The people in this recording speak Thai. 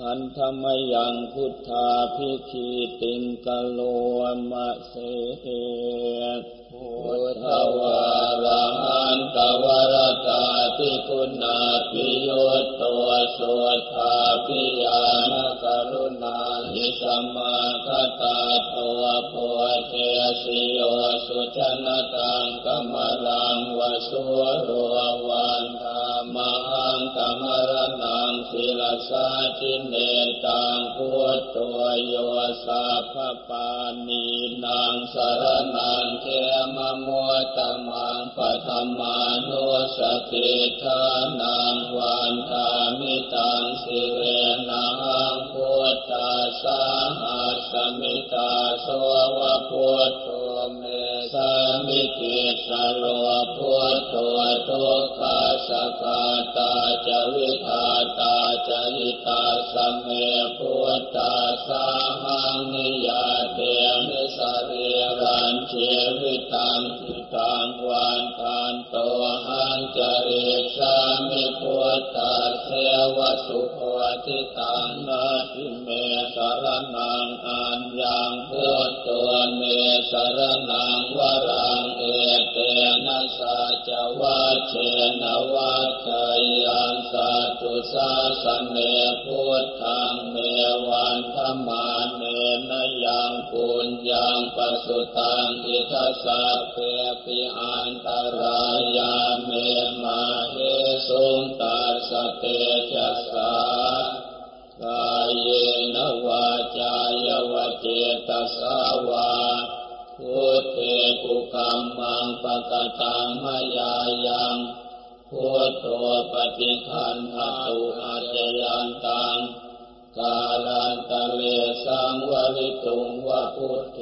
หันธรรมยังพุทธาพิคีติงกะโลมะเสพุทธวาระหันตวรตาติคุณาปิโยตัวสุธาปิยานกรุณาหิสมาคตาตัวโพเทสิโยสุจนตังกมรังวสุโรวันธา งกมรนังศิลสาจินเนตังพุทตัวโยสัพปานีนางสารนังเขมโมตมังปะธมานุสติทานังวันทามิตังสิเรนังพุทธาสาหัสมิตาสวะพุทโธ เมสามิติสโลพุทโธทุกขาสกาตาจวิทาตาจหิตาสเมพุทธาสาหังนิยาเตมิสรีรันเชวิตังทิตังวันทานโตหังจริสามิพุทธาเสวสุโพธิตังนาทิเมสารนังอัญญังพุทตัว เมสารนังวรังเอเตนะสาจวัชเชนวัชเชยังสัตุสาสเนพุทธังเมวันธมาเนนยังปุญญังปสุตังอิทัสสะเพปิอันตรายาเมมาเฮสุงตัสสะเตจัสสา กายเยนวาจายวเจตสาวาพุทเทกุกัมมังปะกตังมยายังพุทโธปฏิคันหตุอาจยันตังกาลันตะเลสังวริตุงวะพุทเท